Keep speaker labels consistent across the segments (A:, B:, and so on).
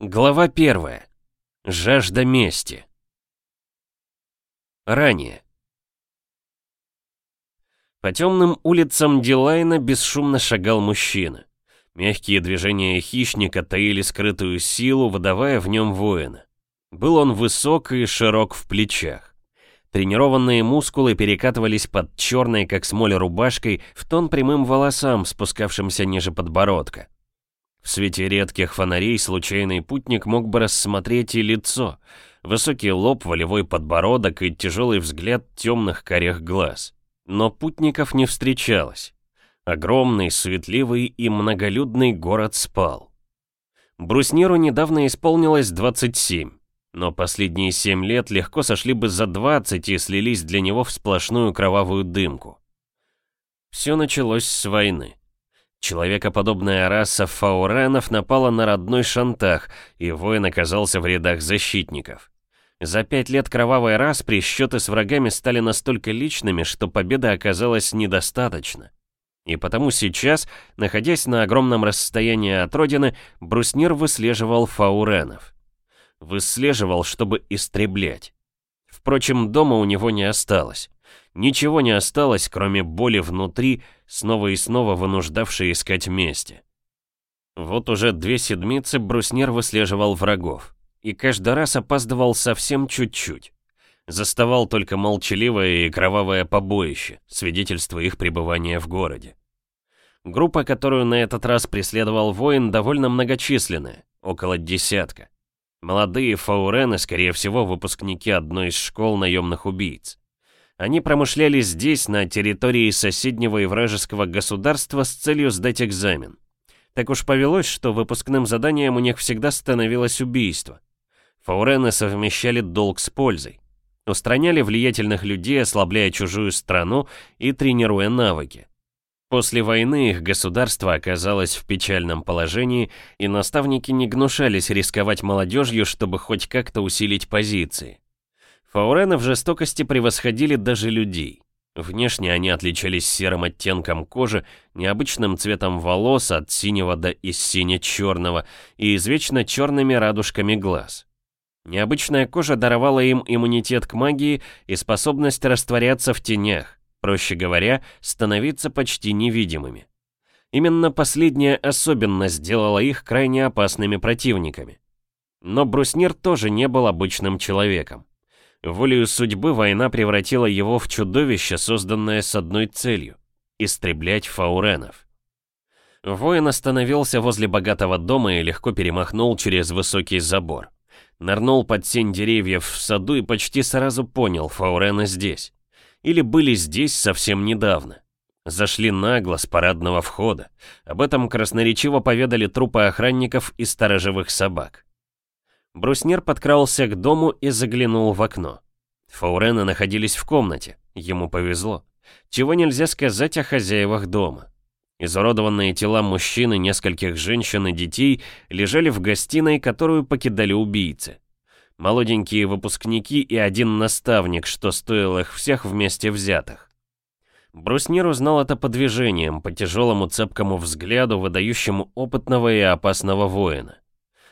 A: Глава 1. Жажда мести. Ранее. По темным улицам Дилайна бесшумно шагал мужчина. Мягкие движения хищника таили скрытую силу, выдавая в нем воина. Был он высок и широк в плечах. Тренированные мускулы перекатывались под черной, как смоль, рубашкой в тон прямым волосам, спускавшимся ниже подбородка. В свете редких фонарей случайный путник мог бы рассмотреть и лицо, высокий лоб, волевой подбородок и тяжелый взгляд темных корях глаз. Но путников не встречалось. Огромный, суетливый и многолюдный город спал. Брусниру недавно исполнилось 27, но последние 7 лет легко сошли бы за 20 и слились для него в сплошную кровавую дымку. Все началось с войны. Человекоподобная раса фауренов напала на родной Шантах, и воин оказался в рядах защитников. За пять лет кровавой распри счеты с врагами стали настолько личными, что победа оказалась недостаточна. И потому сейчас, находясь на огромном расстоянии от родины, Бруснир выслеживал фауренов. Выслеживал, чтобы истреблять. Впрочем, дома у него не осталось. Ничего не осталось, кроме боли внутри, снова и снова вынуждавшей искать мести. Вот уже две седмицы бруснер выслеживал врагов. И каждый раз опаздывал совсем чуть-чуть. Заставал только молчаливое и кровавое побоище, свидетельство их пребывания в городе. Группа, которую на этот раз преследовал воин, довольно многочисленная, около десятка. Молодые фаурены, скорее всего, выпускники одной из школ наемных убийц. Они промышляли здесь, на территории соседнего и вражеского государства с целью сдать экзамен. Так уж повелось, что выпускным заданием у них всегда становилось убийство. Фаурены совмещали долг с пользой. Устраняли влиятельных людей, ослабляя чужую страну и тренируя навыки. После войны их государство оказалось в печальном положении, и наставники не гнушались рисковать молодежью, чтобы хоть как-то усилить позиции. Фаурены в жестокости превосходили даже людей. Внешне они отличались серым оттенком кожи, необычным цветом волос от синего до из сине-черного и извечно черными радужками глаз. Необычная кожа даровала им иммунитет к магии и способность растворяться в тенях, проще говоря, становиться почти невидимыми. Именно последняя особенность сделала их крайне опасными противниками. Но Бруснир тоже не был обычным человеком. Волею судьбы война превратила его в чудовище, созданное с одной целью — истреблять фауренов. Воин остановился возле богатого дома и легко перемахнул через высокий забор. Нырнул под сень деревьев в саду и почти сразу понял, фаурены здесь. Или были здесь совсем недавно. Зашли нагло с парадного входа. Об этом красноречиво поведали трупы охранников и сторожевых собак. Бруснер подкрался к дому и заглянул в окно. Фаурены находились в комнате, ему повезло. Чего нельзя сказать о хозяевах дома. Изуродованные тела мужчины, нескольких женщин и детей лежали в гостиной, которую покидали убийцы. Молоденькие выпускники и один наставник, что стоил их всех вместе взятых. Бруснир узнал это по движениям, по тяжелому цепкому взгляду, выдающему опытного и опасного воина.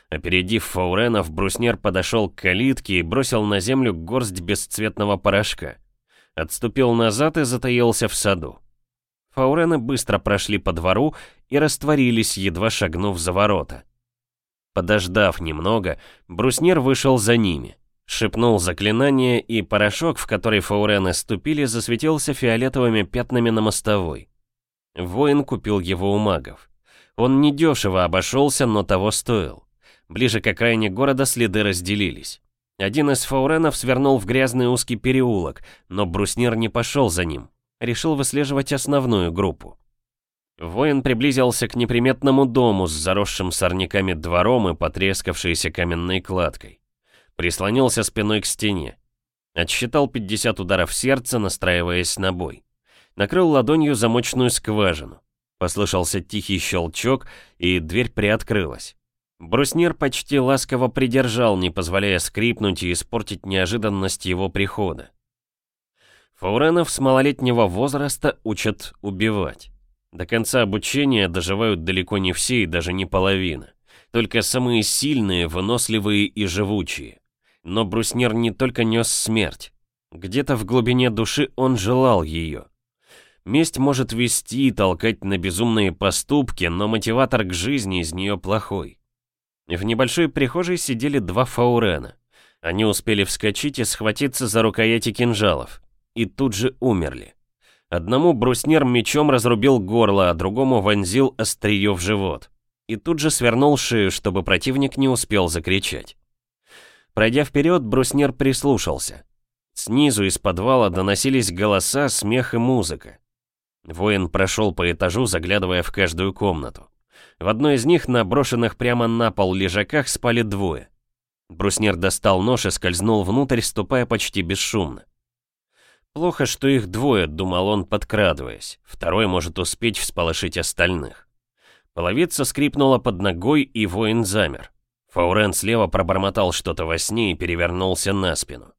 A: Опередив фауренов, бруснер подошел к калитке и бросил на землю горсть бесцветного порошка. Отступил назад и затаился в саду. Фаурены быстро прошли по двору и растворились, едва шагнув за ворота. Подождав немного, бруснер вышел за ними. Шепнул заклинание, и порошок, в который фаурены ступили, засветился фиолетовыми пятнами на мостовой. Воин купил его у магов. Он недешево обошелся, но того стоил. Ближе к окраине города следы разделились. Один из фауренов свернул в грязный узкий переулок, но бруснир не пошел за ним. Решил выслеживать основную группу. Воин приблизился к неприметному дому с заросшим сорняками двором и потрескавшейся каменной кладкой. Прислонился спиной к стене. Отсчитал 50 ударов сердца, настраиваясь на бой. Накрыл ладонью замочную скважину. Послышался тихий щелчок, и дверь приоткрылась. Бруснир почти ласково придержал, не позволяя скрипнуть и испортить неожиданность его прихода. Фауренов с малолетнего возраста учат убивать. До конца обучения доживают далеко не все и даже не половина. Только самые сильные, выносливые и живучие. Но Бруснир не только нес смерть. Где-то в глубине души он желал ее. Месть может вести и толкать на безумные поступки, но мотиватор к жизни из нее плохой. В небольшой прихожей сидели два фаурена. Они успели вскочить и схватиться за рукояти кинжалов. И тут же умерли. Одному бруснер мечом разрубил горло, а другому вонзил острие в живот. И тут же свернул шею, чтобы противник не успел закричать. Пройдя вперед, бруснер прислушался. Снизу из подвала доносились голоса, смех и музыка. Воин прошел по этажу, заглядывая в каждую комнату. В одной из них, на брошенных прямо на пол лежаках, спали двое. Бруснер достал нож и скользнул внутрь, ступая почти бесшумно. Плохо, что их двое, думал он, подкрадываясь. Второй может успеть всполошить остальных. Половица скрипнула под ногой, и воин замер. Фаурен слева пробормотал что-то во сне и перевернулся на спину.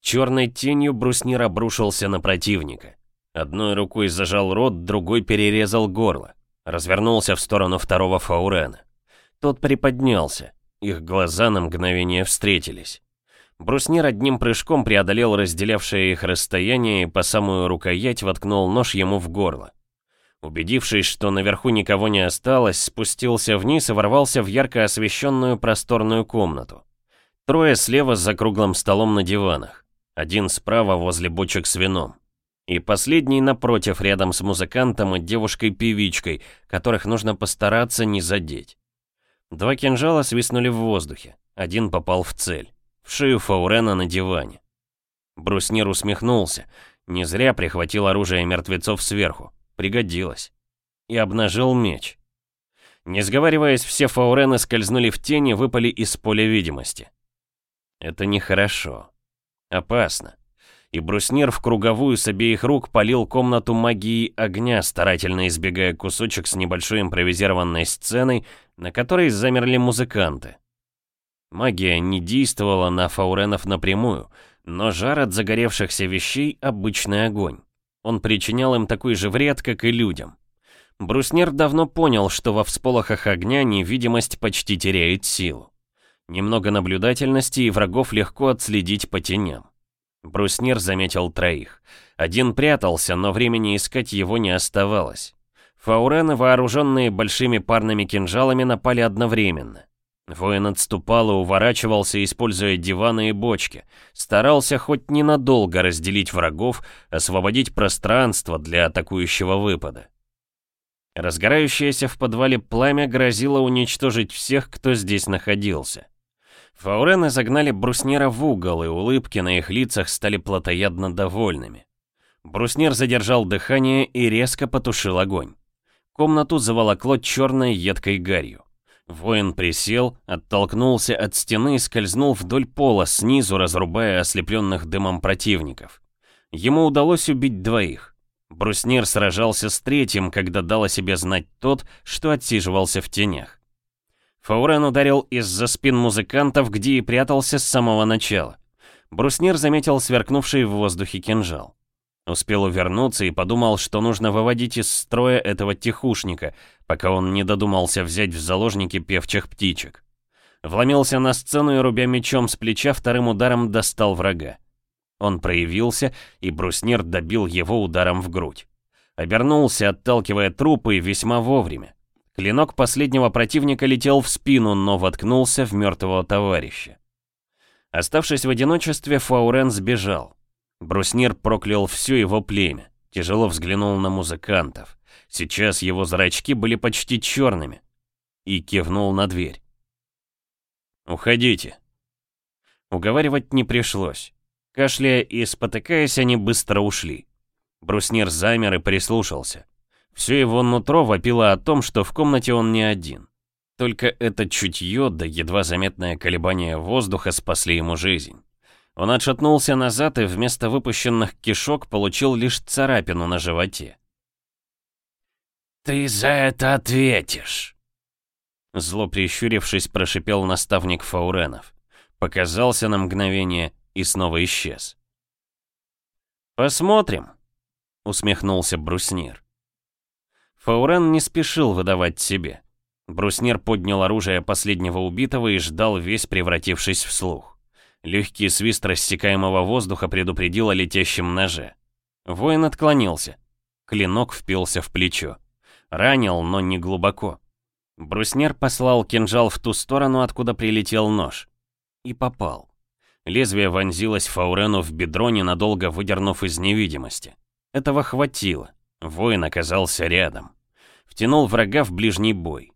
A: Черной тенью бруснир обрушился на противника. Одной рукой зажал рот, другой перерезал горло. Развернулся в сторону второго Фаурена. Тот приподнялся. Их глаза на мгновение встретились. Бруснир одним прыжком преодолел разделявшее их расстояние и по самую рукоять воткнул нож ему в горло. Убедившись, что наверху никого не осталось, спустился вниз и ворвался в ярко освещенную просторную комнату. Трое слева за круглым столом на диванах, один справа возле бочек с вином. И последний напротив, рядом с музыкантом и девушкой-певичкой, которых нужно постараться не задеть. Два кинжала свистнули в воздухе. Один попал в цель. В шею Фаурена на диване. Бруснир усмехнулся. Не зря прихватил оружие мертвецов сверху. Пригодилось. И обнажил меч. Не сговариваясь, все фаурены скользнули в тени, выпали из поля видимости. Это нехорошо. Опасно и бруснир в круговую с обеих рук полил комнату магией огня, старательно избегая кусочек с небольшой импровизированной сценой, на которой замерли музыканты. Магия не действовала на фауренов напрямую, но жар от загоревшихся вещей — обычный огонь. Он причинял им такой же вред, как и людям. Бруснир давно понял, что во всполохах огня невидимость почти теряет силу. Немного наблюдательности, и врагов легко отследить по теням. Бруснир заметил троих. Один прятался, но времени искать его не оставалось. Фаурены, вооруженные большими парными кинжалами, напали одновременно. Воин отступал и уворачивался, используя диваны и бочки. Старался хоть ненадолго разделить врагов, освободить пространство для атакующего выпада. Разгорающееся в подвале пламя грозило уничтожить всех, кто здесь находился. Фаурены загнали Бруснира в угол, и улыбки на их лицах стали плотоядно довольными. Бруснир задержал дыхание и резко потушил огонь. Комнату заволокло черной едкой гарью. Воин присел, оттолкнулся от стены и скользнул вдоль пола снизу, разрубая ослепленных дымом противников. Ему удалось убить двоих. Бруснир сражался с третьим, когда дал о себе знать тот, что отсиживался в тенях. Фаурен ударил из-за спин музыкантов, где и прятался с самого начала. Бруснир заметил сверкнувший в воздухе кинжал. Успел увернуться и подумал, что нужно выводить из строя этого тихушника, пока он не додумался взять в заложники певчих птичек. Вломился на сцену и, рубя мечом с плеча, вторым ударом достал врага. Он проявился, и бруснир добил его ударом в грудь. Обернулся, отталкивая трупы, весьма вовремя. Клинок последнего противника летел в спину, но воткнулся в мертвого товарища. Оставшись в одиночестве, Фаурен сбежал. Бруснир проклял все его племя, тяжело взглянул на музыкантов. Сейчас его зрачки были почти черными. И кивнул на дверь. «Уходите». Уговаривать не пришлось. Кашляя и спотыкаясь, они быстро ушли. Бруснир замер и прислушался. Все его нутро вопило о том, что в комнате он не один. Только это чутье, да едва заметное колебание воздуха спасли ему жизнь. Он отшатнулся назад и вместо выпущенных кишок получил лишь царапину на животе. «Ты за это ответишь!» Зло прищурившись, прошипел наставник Фауренов. Показался на мгновение и снова исчез. «Посмотрим», — усмехнулся Бруснир. Фаурен не спешил выдавать себе. Бруснер поднял оружие последнего убитого и ждал весь, превратившись в слух. Легкий свист рассекаемого воздуха предупредил о летящем ноже. Воин отклонился. Клинок впился в плечо. Ранил, но не глубоко. Бруснер послал кинжал в ту сторону, откуда прилетел нож. И попал. Лезвие вонзилось Фаурену в бедро, ненадолго выдернув из невидимости. Этого хватило. Воин оказался рядом втянул врага в ближний бой.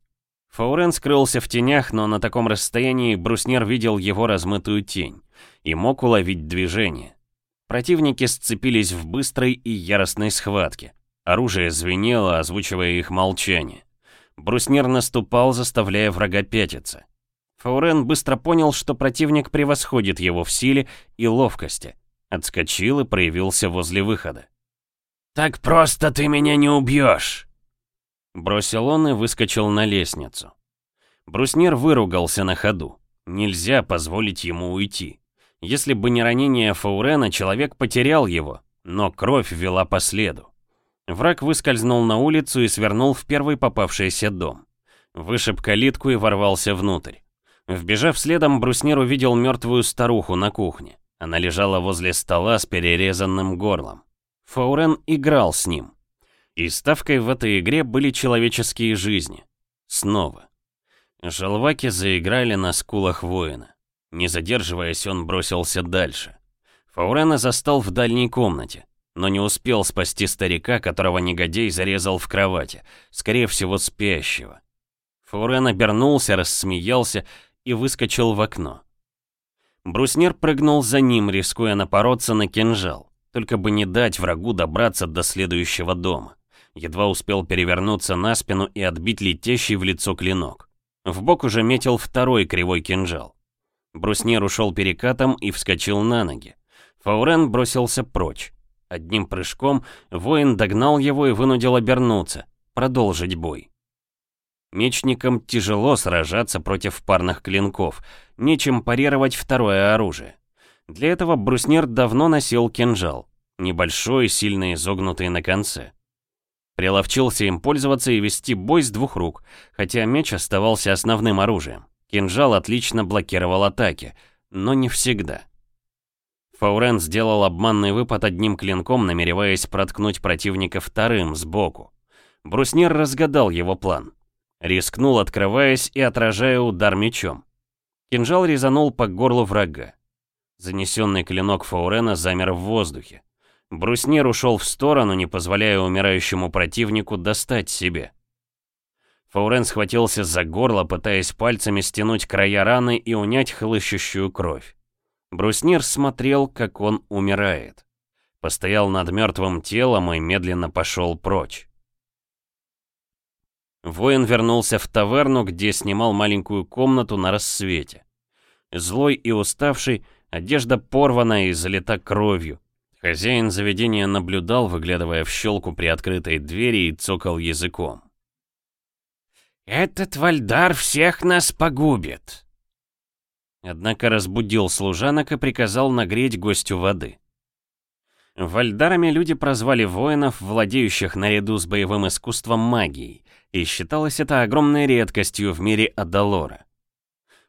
A: Фаурен скрылся в тенях, но на таком расстоянии бруснер видел его размытую тень и мог уловить движение. Противники сцепились в быстрой и яростной схватке. Оружие звенело, озвучивая их молчание. Бруснер наступал, заставляя врага пятиться. Фаурен быстро понял, что противник превосходит его в силе и ловкости. Отскочил и проявился возле выхода. «Так просто ты меня не убьешь!» Бросил он и выскочил на лестницу. Бруснер выругался на ходу. Нельзя позволить ему уйти. Если бы не ранение Фаурена, человек потерял его, но кровь вела по следу. Враг выскользнул на улицу и свернул в первый попавшийся дом. Вышиб калитку и ворвался внутрь. Вбежав следом, Бруснер увидел мертвую старуху на кухне. Она лежала возле стола с перерезанным горлом. Фаурен играл с ним. И ставкой в этой игре были человеческие жизни. Снова. Желваки заиграли на скулах воина. Не задерживаясь, он бросился дальше. Фаурена застал в дальней комнате, но не успел спасти старика, которого негодей зарезал в кровати, скорее всего, спящего. Фаурен обернулся, рассмеялся и выскочил в окно. Бруснер прыгнул за ним, рискуя напороться на кинжал, только бы не дать врагу добраться до следующего дома едва успел перевернуться на спину и отбить летящий в лицо клинок. В бок уже метил второй кривой кинжал. Бруснер ушел перекатом и вскочил на ноги. Фаурен бросился прочь. Одним прыжком воин догнал его и вынудил обернуться, продолжить бой. Мечникам тяжело сражаться против парных клинков, нечем парировать второе оружие. Для этого Бруснер давно носил кинжал, небольшой, сильно изогнутый на конце. Приловчился им пользоваться и вести бой с двух рук, хотя меч оставался основным оружием. Кинжал отлично блокировал атаки, но не всегда. Фаурен сделал обманный выпад одним клинком, намереваясь проткнуть противника вторым сбоку. Бруснер разгадал его план. Рискнул, открываясь и отражая удар мечом. Кинжал резанул по горлу врага. Занесенный клинок Фаурена замер в воздухе. Бруснир ушел в сторону, не позволяя умирающему противнику достать себе. Фаурен схватился за горло, пытаясь пальцами стянуть края раны и унять хлыщущую кровь. Бруснир смотрел, как он умирает. Постоял над мертвым телом и медленно пошел прочь. Воин вернулся в таверну, где снимал маленькую комнату на рассвете. Злой и уставший, одежда порвана и залита кровью. Хозяин заведения наблюдал, выглядывая в щелку при открытой двери и цокал языком. «Этот Вальдар всех нас погубит!» Однако разбудил служанок и приказал нагреть гостю воды. Вальдарами люди прозвали воинов, владеющих наряду с боевым искусством магией, и считалось это огромной редкостью в мире Адалора.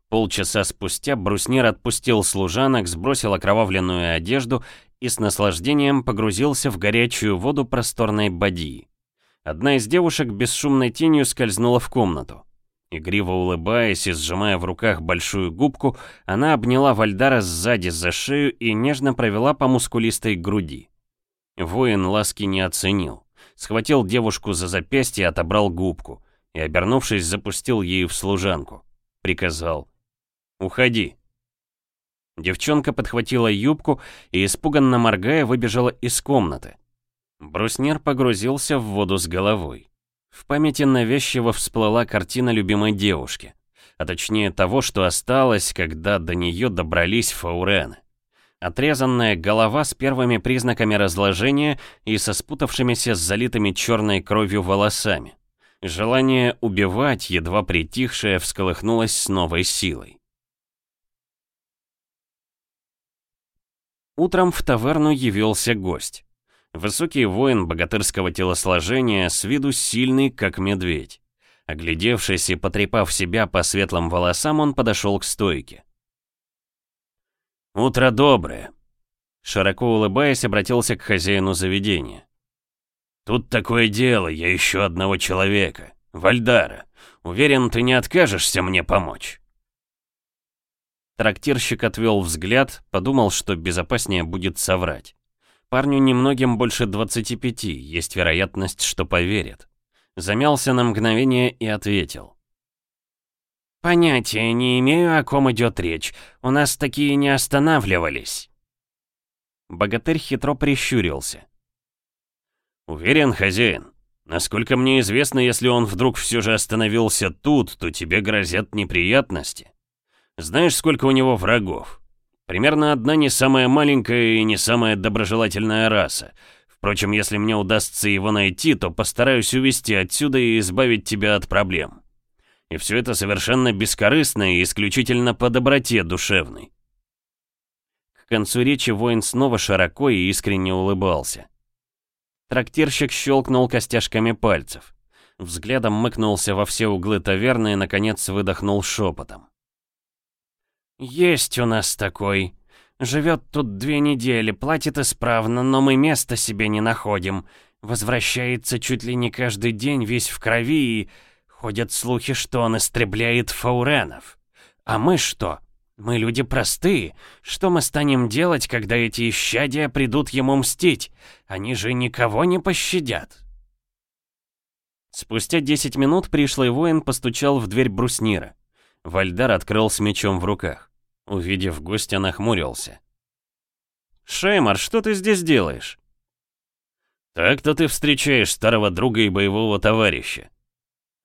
A: Полчаса спустя бруснир отпустил служанок, сбросил окровавленную одежду и с наслаждением погрузился в горячую воду просторной бадьи. Одна из девушек бесшумной тенью скользнула в комнату. Игриво улыбаясь и сжимая в руках большую губку, она обняла Вальдара сзади за шею и нежно провела по мускулистой груди. Воин ласки не оценил. Схватил девушку за запястье, отобрал губку и, обернувшись, запустил ей в служанку. Приказал Уходи!» Девчонка подхватила юбку и, испуганно моргая, выбежала из комнаты. Бруснер погрузился в воду с головой. В памяти навязчиво всплыла картина любимой девушки, а точнее того, что осталось, когда до нее добрались фаурены. Отрезанная голова с первыми признаками разложения и со спутавшимися с залитыми черной кровью волосами. Желание убивать, едва притихшее, всколыхнулось с новой силой. Утром в таверну явился гость. Высокий воин богатырского телосложения, с виду сильный, как медведь. Оглядевшись и потрепав себя по светлым волосам, он подошел к стойке. «Утро доброе!» Широко улыбаясь, обратился к хозяину заведения. «Тут такое дело, я ищу одного человека, Вальдара. Уверен, ты не откажешься мне помочь». Трактирщик отвел взгляд, подумал, что безопаснее будет соврать. Парню немногим больше 25, есть вероятность, что поверит. Замялся на мгновение и ответил. «Понятия не имею, о ком идет речь. У нас такие не останавливались». Богатырь хитро прищурился. «Уверен, хозяин. Насколько мне известно, если он вдруг все же остановился тут, то тебе грозят неприятности. Знаешь, сколько у него врагов? Примерно одна не самая маленькая и не самая доброжелательная раса. Впрочем, если мне удастся его найти, то постараюсь увести отсюда и избавить тебя от проблем. И все это совершенно бескорыстно и исключительно по доброте душевной. К концу речи воин снова широко и искренне улыбался. Трактирщик щелкнул костяшками пальцев. Взглядом мыкнулся во все углы таверны и, наконец, выдохнул шепотом. «Есть у нас такой. Живет тут две недели, платит исправно, но мы места себе не находим. Возвращается чуть ли не каждый день, весь в крови, и ходят слухи, что он истребляет фауренов. А мы что? Мы люди простые. Что мы станем делать, когда эти исчадия придут ему мстить? Они же никого не пощадят». Спустя 10 минут пришлый воин постучал в дверь бруснира. Вальдар открыл с мечом в руках. Увидев гостя, нахмурился. «Шеймар, что ты здесь делаешь?» «Так-то ты встречаешь старого друга и боевого товарища»,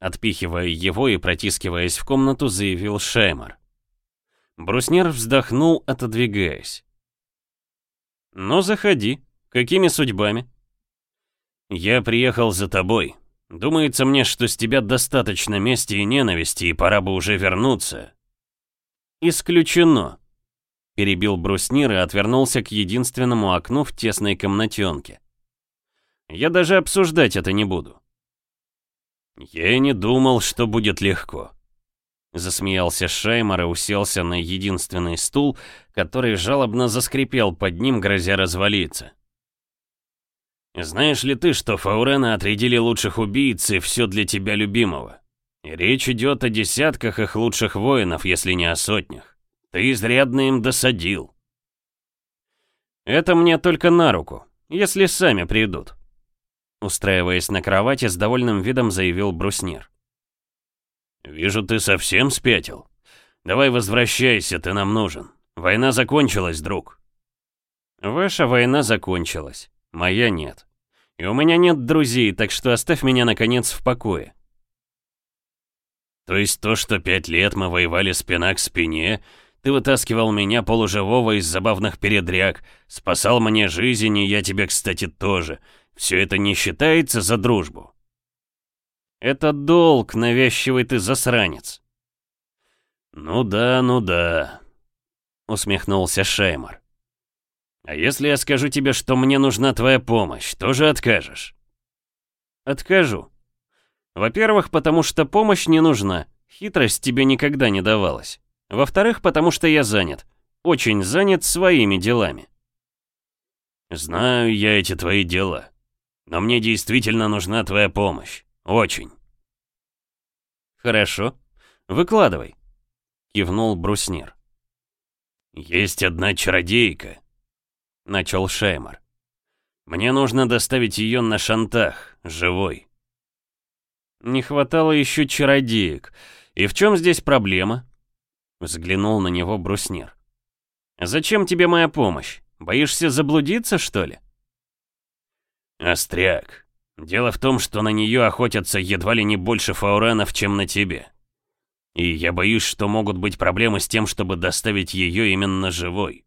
A: Отпихивая его и протискиваясь в комнату, заявил Шеймар. Бруснер вздохнул, отодвигаясь. «Ну, заходи. Какими судьбами?» «Я приехал за тобой. Думается мне, что с тебя достаточно мести и ненависти, и пора бы уже вернуться. «Исключено», — перебил бруснир и отвернулся к единственному окну в тесной комнатенке. «Я даже обсуждать это не буду». «Я и не думал, что будет легко», — засмеялся Шаймар и уселся на единственный стул, который жалобно заскрипел под ним, грозя развалиться. «Знаешь ли ты, что Фаурена отрядили лучших убийц и все для тебя любимого?» Речь идет о десятках их лучших воинов, если не о сотнях. Ты изрядно им досадил. Это мне только на руку, если сами придут. Устраиваясь на кровати, с довольным видом заявил бруснир. «Вижу, ты совсем спятил. Давай возвращайся, ты нам нужен. Война закончилась, друг». «Ваша война закончилась. Моя нет. И у меня нет друзей, так что оставь меня, наконец, в покое. То есть то, что пять лет мы воевали спина к спине, ты вытаскивал меня полуживого из забавных передряг, спасал мне жизнь, и я тебе, кстати, тоже. Все это не считается за дружбу?» «Это долг, навязчивый ты засранец!» «Ну да, ну да», — усмехнулся Шеймар. «А если я скажу тебе, что мне нужна твоя помощь, тоже откажешь?» «Откажу», во-первых, потому что помощь не нужна, хитрость тебе никогда не давалась. Во-вторых, потому что я занят, очень занят своими делами. Знаю я эти твои дела, но мне действительно нужна твоя помощь, очень. Хорошо, выкладывай, кивнул бруснир. Есть одна чародейка, начал Шеймар. Мне нужно доставить ее на шантах, живой. Не хватало еще чародеек. И в чем здесь проблема? Взглянул на него Бруснер. Зачем тебе моя помощь? Боишься заблудиться, что ли? Остряк. Дело в том, что на нее охотятся едва ли не больше фауранов, чем на тебе. И я боюсь, что могут быть проблемы с тем, чтобы доставить ее именно живой.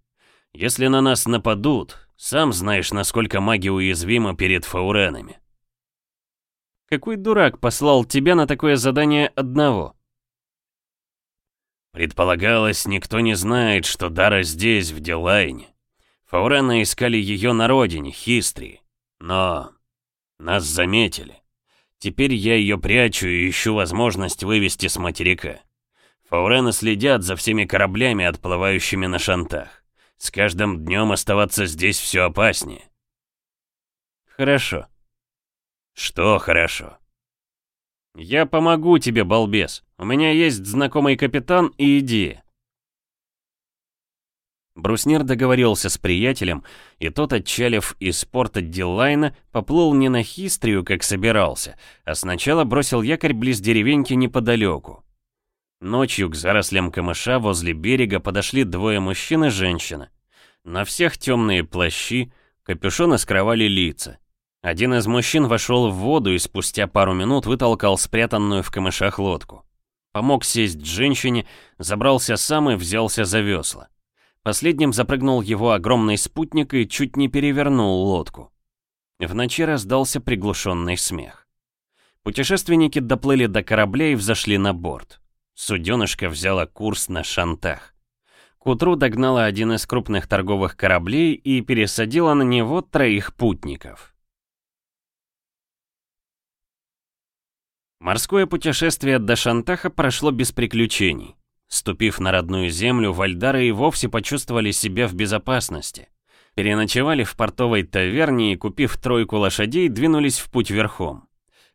A: Если на нас нападут, сам знаешь, насколько маги уязвимы перед фауранами. Какой дурак послал тебя на такое задание одного? Предполагалось, никто не знает, что Дара здесь, в Дилайне. Фаурена искали ее на родине, Хистрии. Но нас заметили. Теперь я ее прячу и ищу возможность вывести с материка. Фаурена следят за всеми кораблями, отплывающими на шантах. С каждым днем оставаться здесь все опаснее. Хорошо. «Что хорошо?» «Я помогу тебе, балбес. У меня есть знакомый капитан и идея». Бруснер договорился с приятелем, и тот, отчалив из порта Дилайна, поплыл не на Хистрию, как собирался, а сначала бросил якорь близ деревеньки неподалеку. Ночью к зарослям камыша возле берега подошли двое мужчин и женщина. На всех темные плащи, капюшоны скрывали лица. Один из мужчин вошел в воду и спустя пару минут вытолкал спрятанную в камышах лодку. Помог сесть женщине, забрался сам и взялся за весла. Последним запрыгнул его огромный спутник и чуть не перевернул лодку. В ночи раздался приглушенный смех. Путешественники доплыли до корабля и взошли на борт. Суденышка взяла курс на шантах. К утру догнала один из крупных торговых кораблей и пересадила на него троих путников. Морское путешествие до Шантаха прошло без приключений. Ступив на родную землю, вальдары и вовсе почувствовали себя в безопасности. Переночевали в портовой таверне и, купив тройку лошадей, двинулись в путь верхом.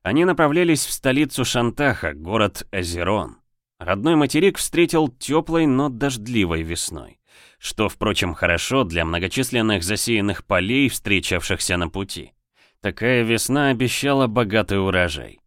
A: Они направлялись в столицу Шантаха, город Азерон. Родной материк встретил теплой, но дождливой весной. Что, впрочем, хорошо для многочисленных засеянных полей, встречавшихся на пути. Такая весна обещала богатый урожай.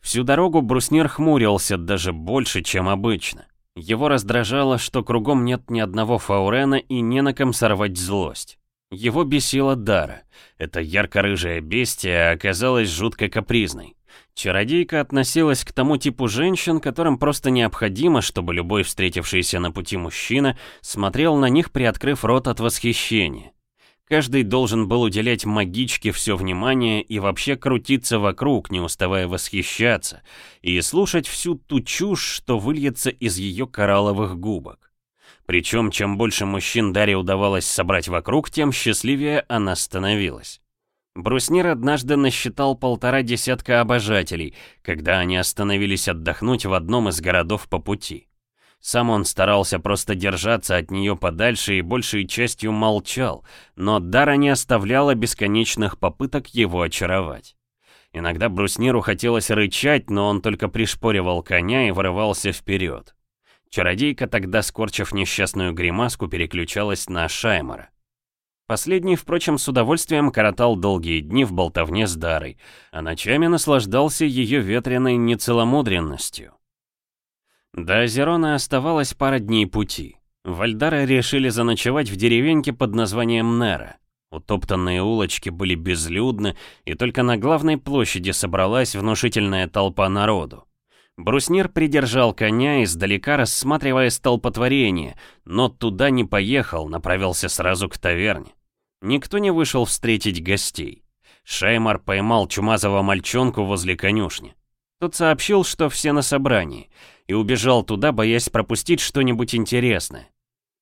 A: Всю дорогу бруснир хмурился даже больше, чем обычно. Его раздражало, что кругом нет ни одного фаурена и не на ком сорвать злость. Его бесила Дара. Это ярко-рыжая бестия оказалась жутко капризной. Чародейка относилась к тому типу женщин, которым просто необходимо, чтобы любой встретившийся на пути мужчина смотрел на них, приоткрыв рот от восхищения. Каждый должен был уделять магичке все внимание и вообще крутиться вокруг, не уставая восхищаться, и слушать всю ту чушь, что выльется из ее коралловых губок. Причем, чем больше мужчин Дарье удавалось собрать вокруг, тем счастливее она становилась. Бруснир однажды насчитал полтора десятка обожателей, когда они остановились отдохнуть в одном из городов по пути. Сам он старался просто держаться от нее подальше и большей частью молчал, но Дара не оставляла бесконечных попыток его очаровать. Иногда брусниру хотелось рычать, но он только пришпоривал коня и вырывался вперед. Чародейка тогда, скорчив несчастную гримаску, переключалась на Шаймара. Последний, впрочем, с удовольствием коротал долгие дни в болтовне с Дарой, а ночами наслаждался ее ветреной нецеломудренностью. До Зерона оставалось пара дней пути. Вальдары решили заночевать в деревеньке под названием Нера. Утоптанные улочки были безлюдны, и только на главной площади собралась внушительная толпа народу. Бруснир придержал коня, издалека рассматривая столпотворение, но туда не поехал, направился сразу к таверне. Никто не вышел встретить гостей. Шаймар поймал чумазого мальчонку возле конюшни. Тот сообщил, что все на собрании, и убежал туда, боясь пропустить что-нибудь интересное.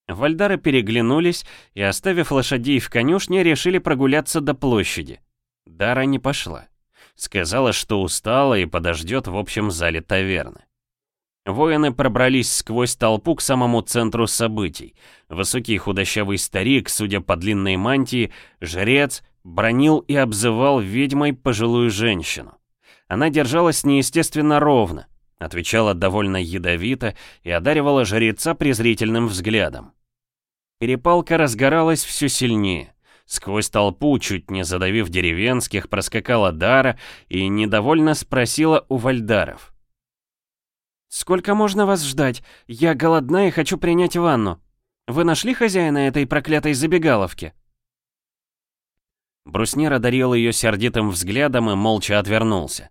A: Вальдары переглянулись и, оставив лошадей в конюшне, решили прогуляться до площади. Дара не пошла. Сказала, что устала и подождет в общем зале таверны. Воины пробрались сквозь толпу к самому центру событий. Высокий худощавый старик, судя по длинной мантии, жрец, бронил и обзывал ведьмой пожилую женщину. Она держалась неестественно ровно, отвечала довольно ядовито и одаривала жреца презрительным взглядом. Перепалка разгоралась все сильнее. Сквозь толпу, чуть не задавив деревенских, проскакала Дара и недовольно спросила у вальдаров. «Сколько можно вас ждать? Я голодна и хочу принять ванну. Вы нашли хозяина этой проклятой забегаловки?» Бруснир одарил ее сердитым взглядом и молча отвернулся.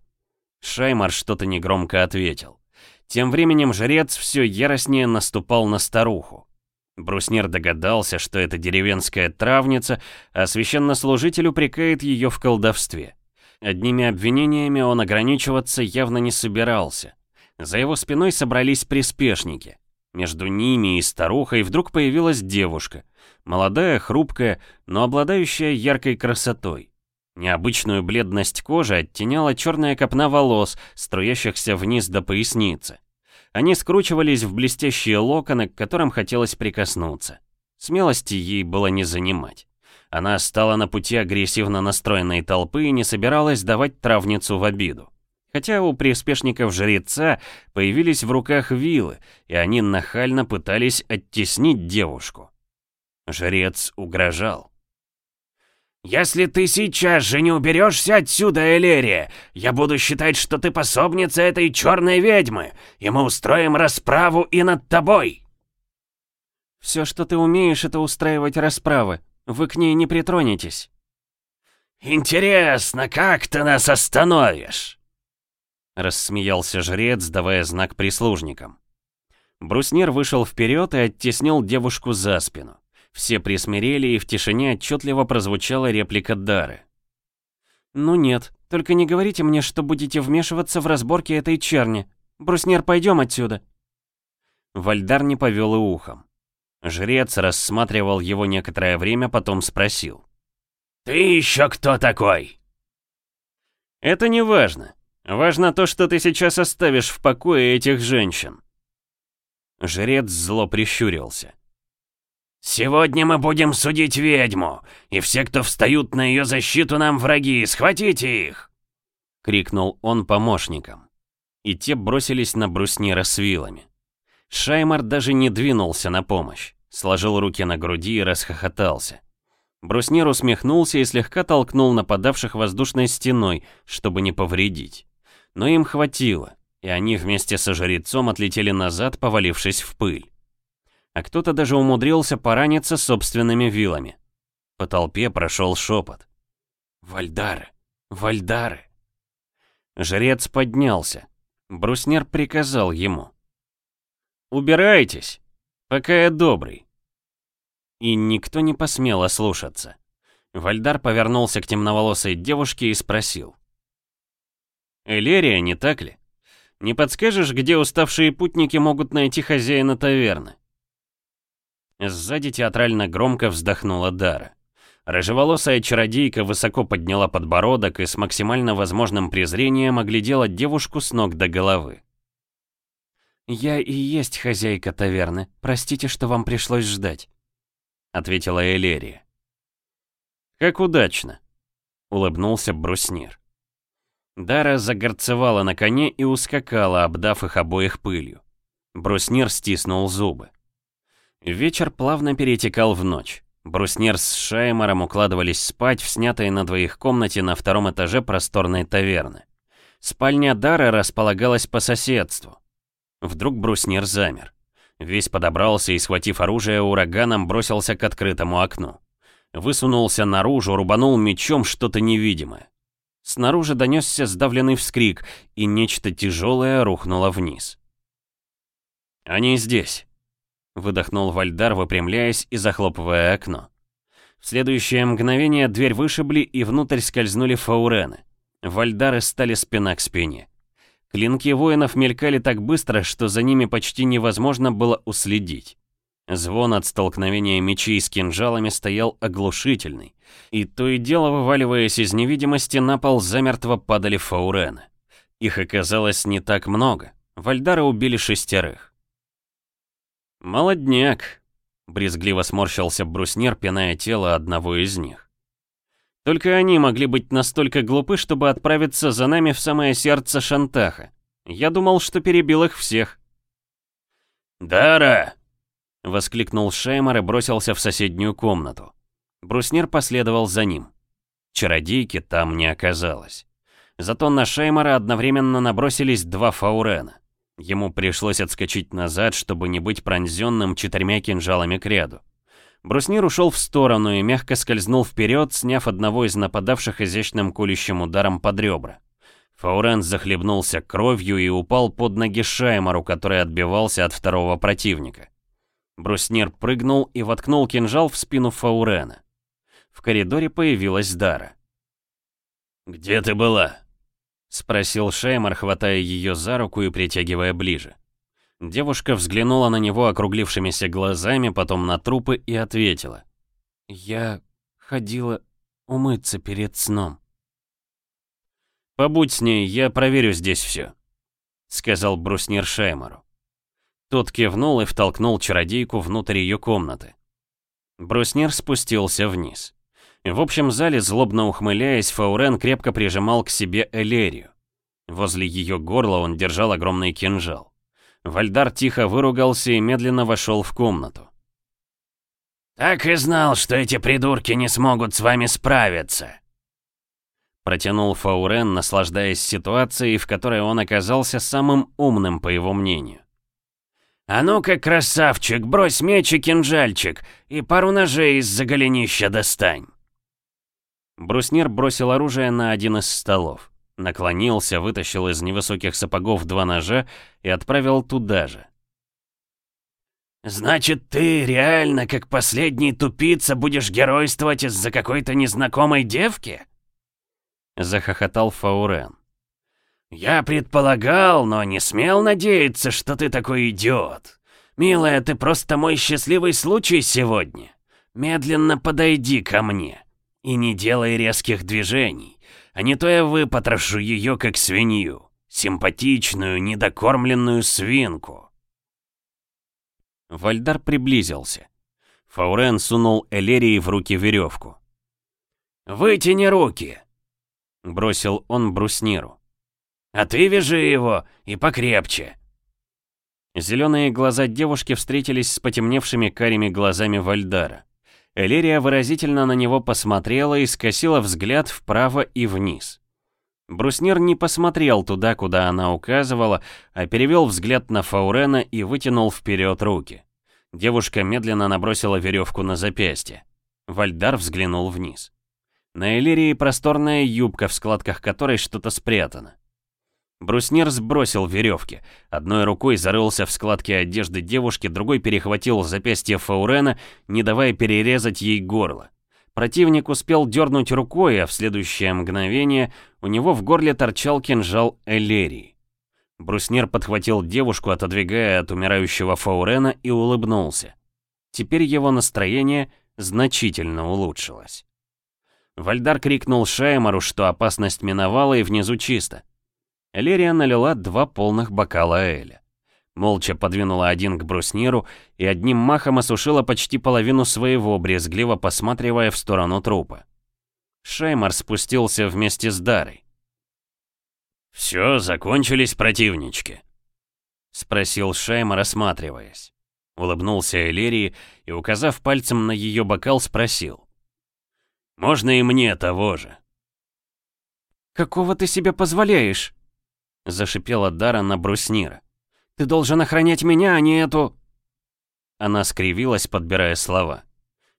A: Шаймар что-то негромко ответил. Тем временем жрец все яростнее наступал на старуху. Бруснер догадался, что это деревенская травница, а священнослужитель упрекает ее в колдовстве. Одними обвинениями он ограничиваться явно не собирался. За его спиной собрались приспешники. Между ними и старухой вдруг появилась девушка. Молодая, хрупкая, но обладающая яркой красотой. Необычную бледность кожи оттеняла черная копна волос, струящихся вниз до поясницы. Они скручивались в блестящие локоны, к которым хотелось прикоснуться. Смелости ей было не занимать. Она стала на пути агрессивно настроенной толпы и не собиралась давать травницу в обиду. Хотя у приспешников жреца появились в руках вилы, и они нахально пытались оттеснить девушку. Жрец угрожал. «Если ты сейчас же не уберешься отсюда, Элерия, я буду считать, что ты пособница этой черной ведьмы, и мы устроим расправу и над тобой!»
B: «Все, что ты умеешь, это устраивать расправы. Вы к ней не притронетесь».
A: «Интересно, как ты нас остановишь?» Рассмеялся жрец, давая знак прислужникам. Бруснир вышел вперед и оттеснил девушку за спину. Все присмирели, и в тишине отчетливо прозвучала реплика Дары.
B: «Ну нет, только не говорите мне, что будете вмешиваться в разборки этой черни. Бруснер, пойдем отсюда!»
A: Вальдар не повел и ухом. Жрец рассматривал его некоторое время, потом спросил. «Ты еще кто такой?» «Это не важно. Важно то, что ты сейчас оставишь в покое этих женщин». Жрец зло прищурился. «Сегодня мы будем судить ведьму, и все, кто встают на ее защиту, нам враги, схватите их!» — крикнул он помощникам. И те бросились на бруснира с вилами. Шаймар даже не двинулся на помощь, сложил руки на груди и расхохотался. Бруснир усмехнулся и слегка толкнул нападавших воздушной стеной, чтобы не повредить. Но им хватило, и они вместе со жрецом отлетели назад, повалившись в пыль а кто-то даже умудрился пораниться собственными вилами. По толпе прошел шепот. «Вальдары! Вальдары!» Жрец поднялся. Бруснер приказал ему. «Убирайтесь, пока я добрый». И никто не посмел ослушаться. Вальдар повернулся к темноволосой девушке и спросил. «Элерия, не так ли? Не подскажешь, где уставшие путники могут найти хозяина таверны?» Сзади театрально громко вздохнула Дара. Рыжеволосая чародейка высоко подняла подбородок и с максимально возможным презрением оглядела девушку с ног до головы.
B: «Я и есть хозяйка таверны. Простите, что вам пришлось ждать», — ответила Элерия.
A: «Как удачно», — улыбнулся бруснир. Дара загорцевала на коне и ускакала, обдав их обоих пылью. Бруснир стиснул зубы. Вечер плавно перетекал в ночь. Бруснер с Шаймером укладывались спать в снятой на двоих комнате на втором этаже просторной таверны. Спальня Дары располагалась по соседству. Вдруг Бруснер замер. Весь подобрался и, схватив оружие, ураганом бросился к открытому окну. Высунулся наружу, рубанул мечом что-то невидимое. Снаружи донесся сдавленный вскрик, и нечто тяжелое рухнуло вниз. «Они здесь», Выдохнул Вальдар, выпрямляясь и захлопывая окно. В следующее мгновение дверь вышибли и внутрь скользнули фаурены. Вальдары стали спина к спине. Клинки воинов мелькали так быстро, что за ними почти невозможно было уследить. Звон от столкновения мечей с кинжалами стоял оглушительный, и то и дело, вываливаясь из невидимости, на пол замертво падали фаурены. Их оказалось не так много. Вальдары убили шестерых. «Молодняк», — брезгливо сморщился бруснер, пиная тело одного из них. «Только они могли быть настолько глупы, чтобы отправиться за нами в самое сердце Шантаха. Я думал, что перебил их всех». «Дара!» — воскликнул Шеймар и бросился в соседнюю комнату. Бруснер последовал за ним. Чародейки там не оказалось. Зато на Шеймара одновременно набросились два фаурена. Ему пришлось отскочить назад, чтобы не быть пронзенным четырьмя кинжалами к ряду. Бруснир ушел в сторону и мягко скользнул вперед, сняв одного из нападавших изящным кулищем ударом под ребра. Фаурен захлебнулся кровью и упал под ноги Шаймару, который отбивался от второго противника. Бруснир прыгнул и воткнул кинжал в спину Фаурена. В коридоре появилась Дара. «Где ты была?» — спросил Шеймар, хватая ее за руку и притягивая ближе. Девушка взглянула на него округлившимися глазами, потом на трупы и ответила.
B: «Я ходила умыться перед сном».
A: «Побудь с ней, я проверю здесь все», — сказал бруснир Шеймару. Тот кивнул и втолкнул чародейку внутрь ее комнаты. Бруснир спустился вниз. В общем зале, злобно ухмыляясь, Фаурен крепко прижимал к себе Элерию. Возле ее горла он держал огромный кинжал. Вальдар тихо выругался и медленно вошел в комнату.
C: «Так и знал, что эти придурки не смогут с вами справиться!»
A: Протянул Фаурен, наслаждаясь ситуацией, в которой он оказался самым умным, по его мнению.
C: «А ну-ка, красавчик, брось меч и кинжальчик, и пару ножей из-за голенища достань!»
A: Бруснир бросил оружие на один из столов. Наклонился, вытащил из невысоких сапогов два ножа и отправил туда же.
C: «Значит, ты реально, как последний тупица, будешь геройствовать из-за какой-то незнакомой девки?»
A: Захохотал Фаурен.
C: «Я предполагал, но не смел надеяться, что ты такой идиот. Милая, ты просто мой счастливый случай сегодня. Медленно подойди ко мне». И не делай резких движений, а не то я выпотрошу ее как свинью, симпатичную, недокормленную свинку.
A: Вальдар приблизился. Фаурен сунул Элерии в руки веревку.
C: «Вытяни руки!»
A: — бросил он брусниру.
C: «А ты вяжи его, и покрепче!»
A: Зеленые глаза девушки встретились с потемневшими карими глазами Вальдара. Элерия выразительно на него посмотрела и скосила взгляд вправо и вниз. Бруснир не посмотрел туда, куда она указывала, а перевел взгляд на Фаурена и вытянул вперед руки. Девушка медленно набросила веревку на запястье. Вальдар взглянул вниз. На Элерии просторная юбка, в складках которой что-то спрятано. Бруснир сбросил веревки. Одной рукой зарылся в складке одежды девушки, другой перехватил запястье Фаурена, не давая перерезать ей горло. Противник успел дернуть рукой, а в следующее мгновение у него в горле торчал кинжал Элерии. Бруснир подхватил девушку, отодвигая от умирающего Фаурена, и улыбнулся. Теперь его настроение значительно улучшилось. Вальдар крикнул Шаймару, что опасность миновала и внизу чисто. Элерия налила два полных бокала Эля. Молча подвинула один к брусниру и одним махом осушила почти половину своего, брезгливо посматривая в сторону трупа. Шеймар спустился вместе с Дарой. «Все, закончились противнички», — спросил Шеймар, осматриваясь. Улыбнулся Элерии и, указав пальцем на ее бокал, спросил. «Можно и мне того же?»
B: «Какого ты себе позволяешь?» — зашипела Дара на бруснира. «Ты должен охранять меня, а не эту...»
A: Она скривилась, подбирая слова.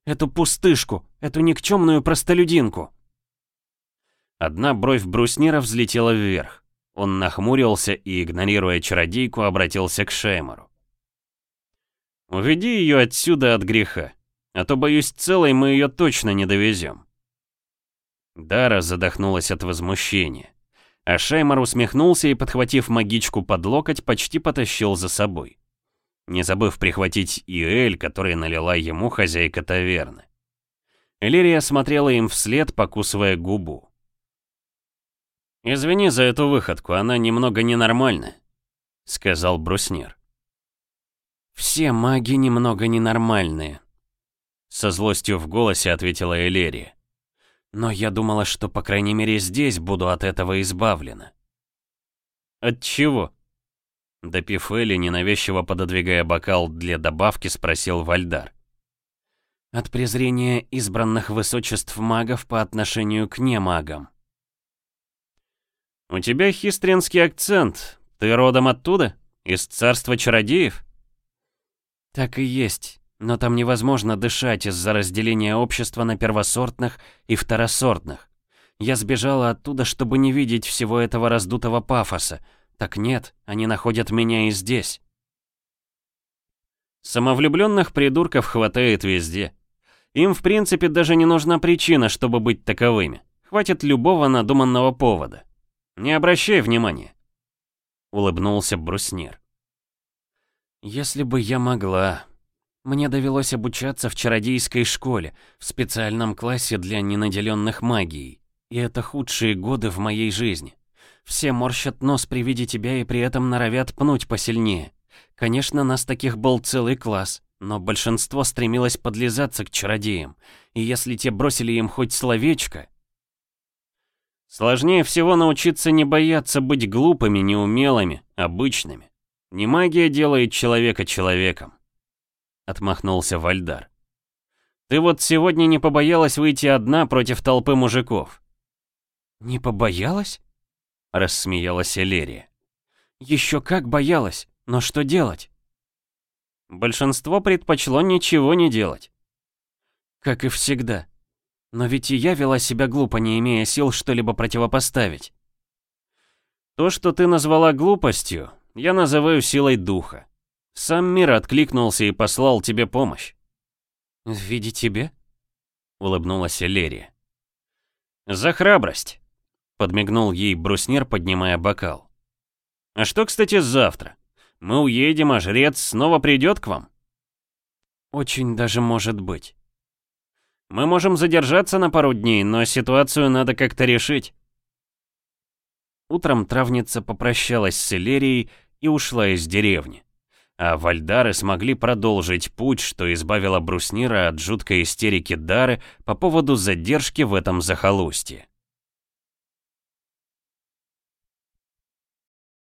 B: «Эту пустышку, эту никчемную простолюдинку!»
A: Одна бровь бруснира взлетела вверх. Он нахмурился и, игнорируя чародейку, обратился к Шеймару: «Уведи ее отсюда от греха, а то, боюсь, целой мы ее точно не довезем». Дара задохнулась от возмущения. А Шеймар усмехнулся и, подхватив магичку под локоть, почти потащил за собой. Не забыв прихватить и Эль, который налила ему хозяйка таверны. Элирия смотрела им вслед, покусывая губу. «Извини за эту выходку, она немного ненормальна», — сказал бруснир.
B: «Все маги немного ненормальные», — со злостью в голосе ответила Элерия. Но я думала, что, по крайней мере, здесь буду от этого избавлена.
A: От чего? Допив Элли, ненавязчиво пододвигая бокал для добавки, спросил Вальдар.
B: От презрения избранных высочеств магов по отношению к немагам.
A: «У тебя хистринский акцент. Ты родом оттуда? Из царства чародеев?»
B: «Так и есть. Но там невозможно дышать из-за разделения общества на первосортных и второсортных. Я сбежала оттуда, чтобы не видеть всего этого раздутого пафоса. Так нет, они находят меня и здесь.
A: Самовлюбленных придурков хватает везде. Им, в принципе, даже не нужна причина, чтобы быть таковыми. Хватит любого надуманного повода. Не обращай внимания. Улыбнулся бруснир.
B: Если бы я могла, мне довелось обучаться в чародейской школе, в специальном классе для ненаделенных магией. И это худшие годы в моей жизни. Все морщат нос при виде тебя и при этом норовят пнуть посильнее. Конечно, нас таких был целый класс, но большинство стремилось подлизаться к чародеям, и если те бросили им хоть словечко...
A: Сложнее всего научиться не бояться быть глупыми, неумелыми, обычными. Не магия делает человека человеком. — отмахнулся Вальдар. «Ты вот сегодня не побоялась выйти одна против толпы мужиков».
B: «Не побоялась?» — рассмеялась Элерия. «Еще как боялась, но что делать?»
A: Большинство предпочло ничего не делать.
B: «Как и всегда. Но ведь и я вела себя глупо, не имея сил что-либо противопоставить».
A: «То, что ты назвала глупостью, я называю силой духа», сам мир откликнулся и послал тебе помощь.
B: В виде тебе? Улыбнулась Элерия.
A: За храбрость. Подмигнул ей бруснир, поднимая бокал. А что, кстати, завтра? Мы уедем, а жрец снова придет к вам?
B: Очень даже может быть.
A: Мы можем задержаться на пару дней, но ситуацию надо как-то решить.
B: Утром травница попрощалась с Элерией и ушла из деревни а вальдары смогли продолжить путь, что избавило Бруснира от жуткой истерики Дары по поводу задержки в этом захолустье.